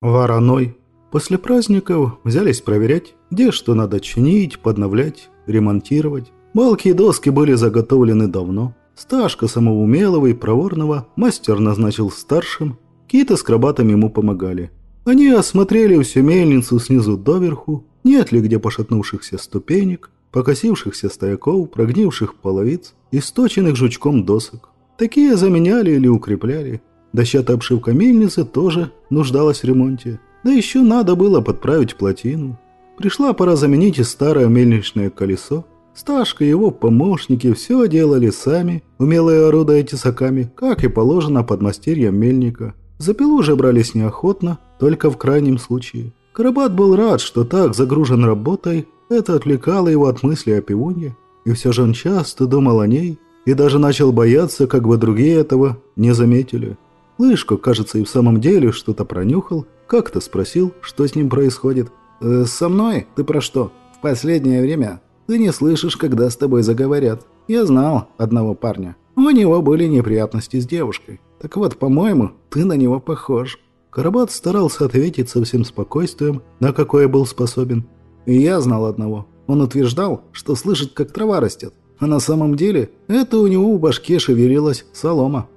Вороной. После праздников взялись проверять, где что надо чинить, подновлять, ремонтировать. Балки и доски были заготовлены давно. Сташка самого умелого и проворного мастер назначил старшим. Кита с крабатами ему помогали. Они осмотрели всю мельницу снизу доверху, нет ли где пошатнувшихся ступенек, покосившихся стояков, прогнивших половиц, источенных жучком досок. Такие заменяли или укрепляли. Дощатая обшивка мельницы тоже нуждалась в ремонте. Да еще надо было подправить плотину. Пришла пора заменить и старое мельничное колесо. Сташка и его помощники все делали сами, умелые орудуя тесаками, как и положено подмастерьям мельника. За пилу же брались неохотно, только в крайнем случае. Карабат был рад, что так загружен работой, это отвлекало его от мысли о пивуне, и все же он часто думал о ней и даже начал бояться, как бы другие этого не заметили. Лышко, кажется, и в самом деле что-то пронюхал, как-то спросил, что с ним происходит. «Э, «Со мной? Ты про что? В последнее время ты не слышишь, когда с тобой заговорят. Я знал одного парня. У него были неприятности с девушкой. Так вот, по-моему, ты на него похож». Карабат старался ответить со всем спокойствием, на какое был способен. И я знал одного. Он утверждал, что слышит, как трава растет. А на самом деле, это у него в башке шевелилась солома.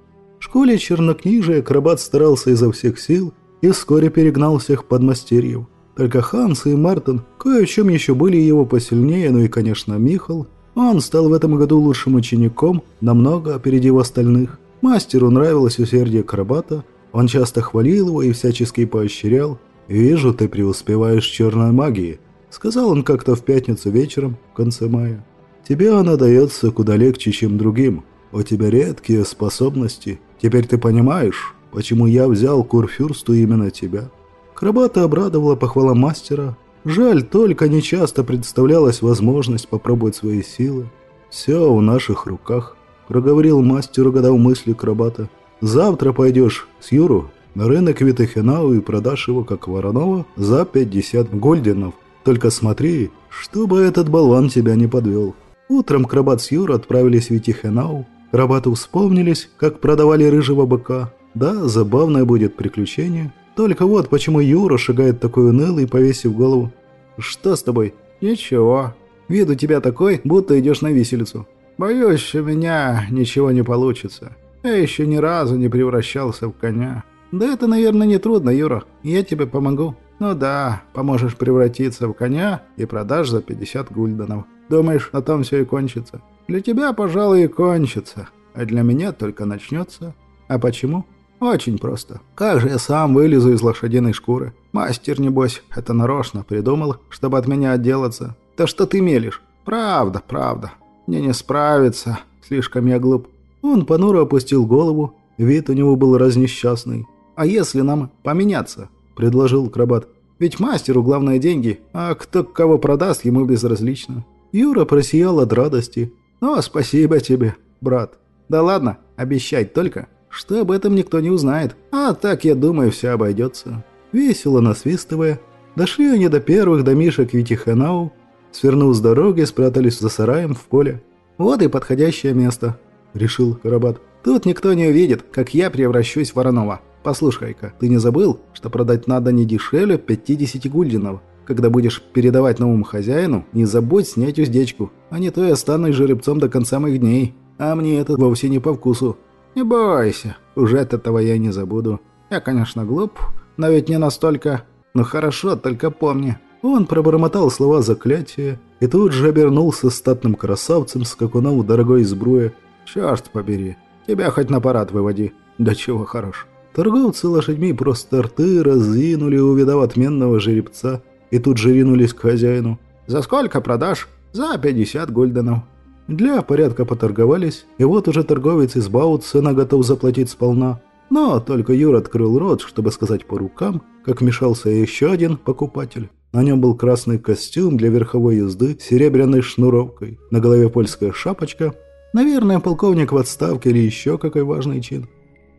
Школе чернокнижия акробат старался изо всех сил и вскоре перегнал всех подмастерьев. Только Ханс и Мартин кое в чем еще были его посильнее, ну и, конечно, Михал. Он стал в этом году лучшим учеником, намного опередив остальных. Мастеру нравилось усердие акробата, он часто хвалил его и всячески поощрял. «Вижу, ты преуспеваешь в черной магии», — сказал он как-то в пятницу вечером в конце мая. «Тебе она дается куда легче, чем другим. У тебя редкие способности, Теперь ты понимаешь, почему я взял Курфюрсту именно тебя?» Крабата обрадовала похвала мастера. Жаль, только нечасто представлялась возможность попробовать свои силы. «Все в наших руках», — проговорил мастер, угадав мысли Крабата. «Завтра пойдешь с Юру на рынок Витахенау и продашь его, как Воронова, за 50 гольденов. Только смотри, чтобы этот болван тебя не подвел». Утром Крабат с Юрой отправились в Витихенау, Рабату вспомнились, как продавали рыжего быка. Да, забавное будет приключение. Только вот почему Юра шагает такой унылый, повесив голову. «Что с тобой?» «Ничего. Вид у тебя такой, будто идешь на виселицу. Боюсь, у меня ничего не получится. Я еще ни разу не превращался в коня». «Да это, наверное, не трудно, Юра. Я тебе помогу». «Ну да, поможешь превратиться в коня и продашь за 50 гульденов. Думаешь, на том все и кончится?» Для тебя, пожалуй, и кончится, а для меня только начнется. А почему? Очень просто. Как же я сам вылезу из лошадиной шкуры? Мастер, небось, это нарочно придумал, чтобы от меня отделаться. Да что ты мелешь? Правда, правда. Мне не справиться. Слишком я глуп. Он понуро опустил голову. Вид у него был разнесчастный. «А если нам поменяться?» – предложил Крабат. «Ведь мастеру главное деньги, а кто кого продаст, ему безразлично». Юра просиял от радости. «Ну, спасибо тебе, брат. Да ладно, обещай только, что об этом никто не узнает. А так, я думаю, все обойдется». Весело насвистывая, дошли они до первых домишек Витиханау, свернув с дороги, спрятались за сараем в поле. «Вот и подходящее место», — решил Карабат. «Тут никто не увидит, как я превращусь в Воронова. Послушай-ка, ты не забыл, что продать надо не дешевле 50 гульденов?» Когда будешь передавать новому хозяину, не забудь снять уздечку, а не то я останусь жеребцом до конца моих дней. А мне это вовсе не по вкусу. Не бойся, уже от этого я не забуду. Я, конечно, глуп, но ведь не настолько. Ну хорошо, только помни. Он пробормотал слова заклятия и тут же обернулся статным красавцем с какуном дорогой сбруе. «Черт побери, тебя хоть на парад выводи. Да чего хорош». Торговцы лошадьми просто рты разинули, увидав отменного жеребца – и тут же ринулись к хозяину. «За сколько продашь?» «За 50 гульденов». Для порядка поторговались, и вот уже торговец из Баутсена готов заплатить сполна. Но только Юр открыл рот, чтобы сказать по рукам, как вмешался еще один покупатель. На нем был красный костюм для верховой езды с серебряной шнуровкой, на голове польская шапочка. Наверное, полковник в отставке или еще какой важный чин.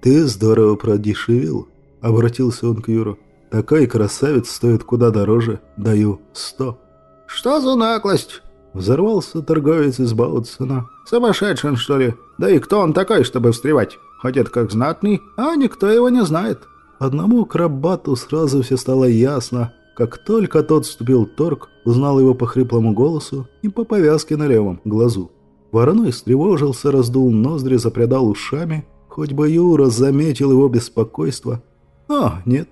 «Ты здорово продешевил», — обратился он к Юру. Такой красавец стоит куда дороже. Даю сто». «Что за наглость?» Взорвался торговец из Баутсона. «Сумасшедший он, что ли? Да и кто он такой, чтобы встревать? Ходит как знатный, а никто его не знает». Одному крабату сразу все стало ясно. Как только тот вступил в торг, узнал его по хриплому голосу и по повязке на левом глазу. Вороной встревожился, раздул ноздри, запрядал ушами. Хоть бы Юра заметил его беспокойство. А, нет,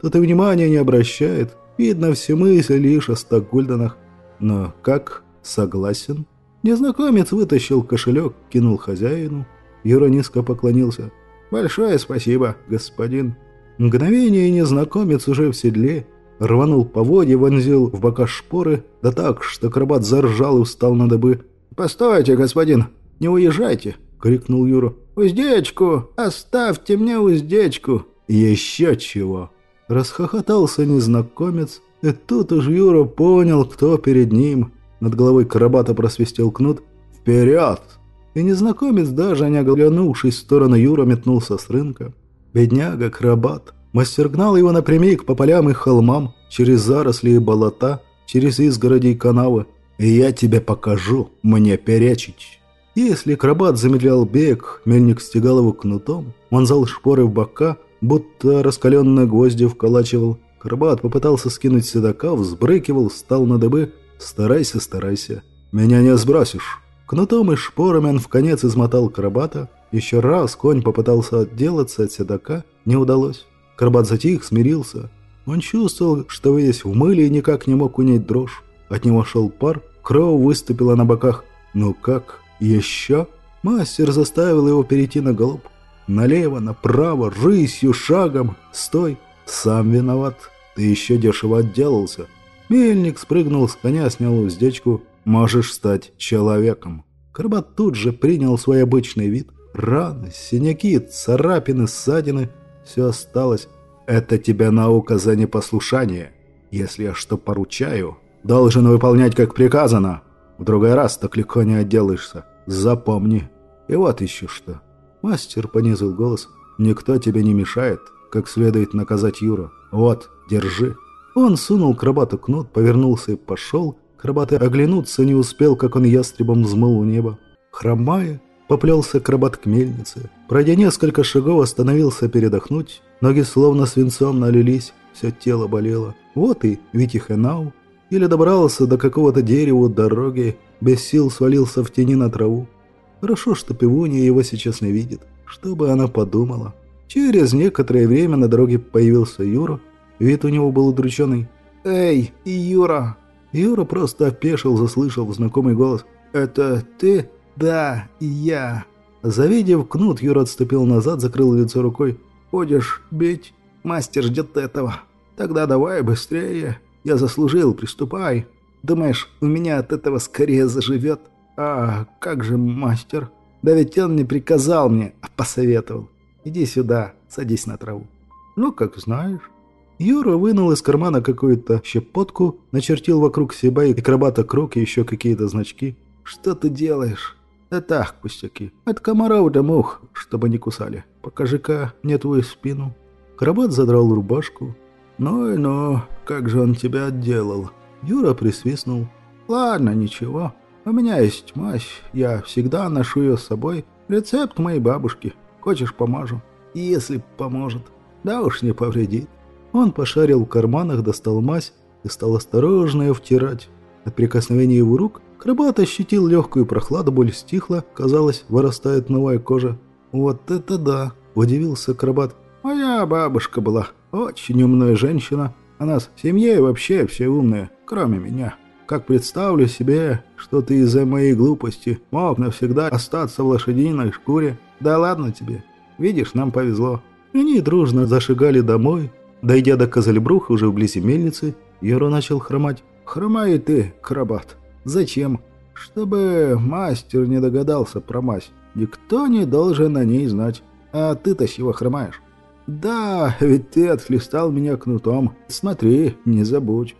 тот и внимания не обращает. Видно, все мысли лишь о Стокгульденах. Но как? Согласен. Незнакомец вытащил кошелек, кинул хозяину. Юра низко поклонился. «Большое спасибо, господин». Мгновение незнакомец уже в седле. Рванул поводья, вонзил в бока шпоры, да так, что крабат заржал и встал на дыбы. «Постойте, господин, не уезжайте!» — крикнул Юра. «Уздечку! Оставьте мне уздечку!» «Еще чего!» Расхохотался незнакомец, и тут уж Юра понял, кто перед ним. Над головой карабата просвистел кнут. «Вперед!» И незнакомец, даже не оглянувшись в сторону Юра, метнулся с рынка. Бедняга, крабат. Мастер гнал его напрямик по полям и холмам, через заросли и болота, через изгороди и канавы. И я тебе покажу, мне перечить. Если крабат замедлял бег, мельник стегал его кнутом, вонзал шпоры в бока, будто раскаленные гвозди вколачивал. Карбат попытался скинуть седока, взбрыкивал, встал на дыбы. «Старайся, старайся. Меня не сбросишь». Кнутом и шпорами он в конец измотал Карбата. Еще раз конь попытался отделаться от седока, не удалось. Карбат затих, смирился. Он чувствовал, что весь в мыле и никак не мог унять дрожь. От него шел пар, кровь выступила на боках. «Ну как? Еще?» Мастер заставил его перейти на голубь. Налево, направо, рысью, шагом. Стой, сам виноват. Ты еще дешево отделался. Мельник спрыгнул с коня, снял уздечку. Можешь стать человеком. Карбат тут же принял свой обычный вид. Раны, синяки, царапины, ссадины. Все осталось. Это тебя наука за непослушание. Если я что поручаю, должен выполнять как приказано. В другой раз так легко не отделаешься. Запомни. И вот еще что. Мастер понизил голос. «Никто тебе не мешает, как следует наказать Юра. Вот, держи». Он сунул крабату кнут, повернулся и пошел. Крабат оглянуться не успел, как он ястребом взмыл в небо. Хромая, поплелся крабат к мельнице. Пройдя несколько шагов, остановился передохнуть. Ноги словно свинцом налились, все тело болело. Вот и Витихенау. Или добрался до какого-то дерева у дороги, без сил свалился в тени на траву. Хорошо, что пивунья его сейчас не видит. Что бы она подумала? Через некоторое время на дороге появился Юра. Вид у него был удрученный. «Эй, Юра!» Юра просто опешил, заслышал знакомый голос. «Это ты?» «Да, я». Завидев кнут, Юра отступил назад, закрыл лицо рукой. «Будешь бить? Мастер ждет этого. Тогда давай быстрее. Я заслужил, приступай. Думаешь, у меня от этого скорее заживет?» «А как же мастер?» «Да ведь он не приказал мне, а посоветовал. Иди сюда, садись на траву». «Ну, как знаешь». Юра вынул из кармана какую-то щепотку, начертил вокруг себя и крабата круг и еще какие-то значки. «Что ты делаешь?» «Да так, пустяки. От комаров до мух, чтобы не кусали. Покажи-ка мне твою спину». Крабат задрал рубашку. «Ну и ну, как же он тебя отделал?» Юра присвистнул. «Ладно, ничего. У меня есть мазь, я всегда ношу ее с собой. Рецепт моей бабушки. Хочешь, помажу? Если поможет. Да уж не повредит. Он пошарил в карманах, достал мазь и стал осторожно ее втирать. От прикосновения его рук Крабат ощутил легкую прохладу, боль стихла, казалось, вырастает новая кожа. «Вот это да!» – удивился Крабат. «Моя бабушка была очень умная женщина. У нас в семье вообще все умные, кроме меня». Как представлю себе, что ты из-за моей глупости мог навсегда остаться в лошадиной шкуре. Да ладно тебе. Видишь, нам повезло. Они дружно зашагали домой. Дойдя до Козельбруха, уже вблизи мельницы, Юра начал хромать. «Хромай ты, крабат. Зачем? Чтобы мастер не догадался про мазь. Никто не должен о ней знать. А ты-то чего хромаешь?» «Да, ведь ты отхлестал меня кнутом. Смотри, не забудь».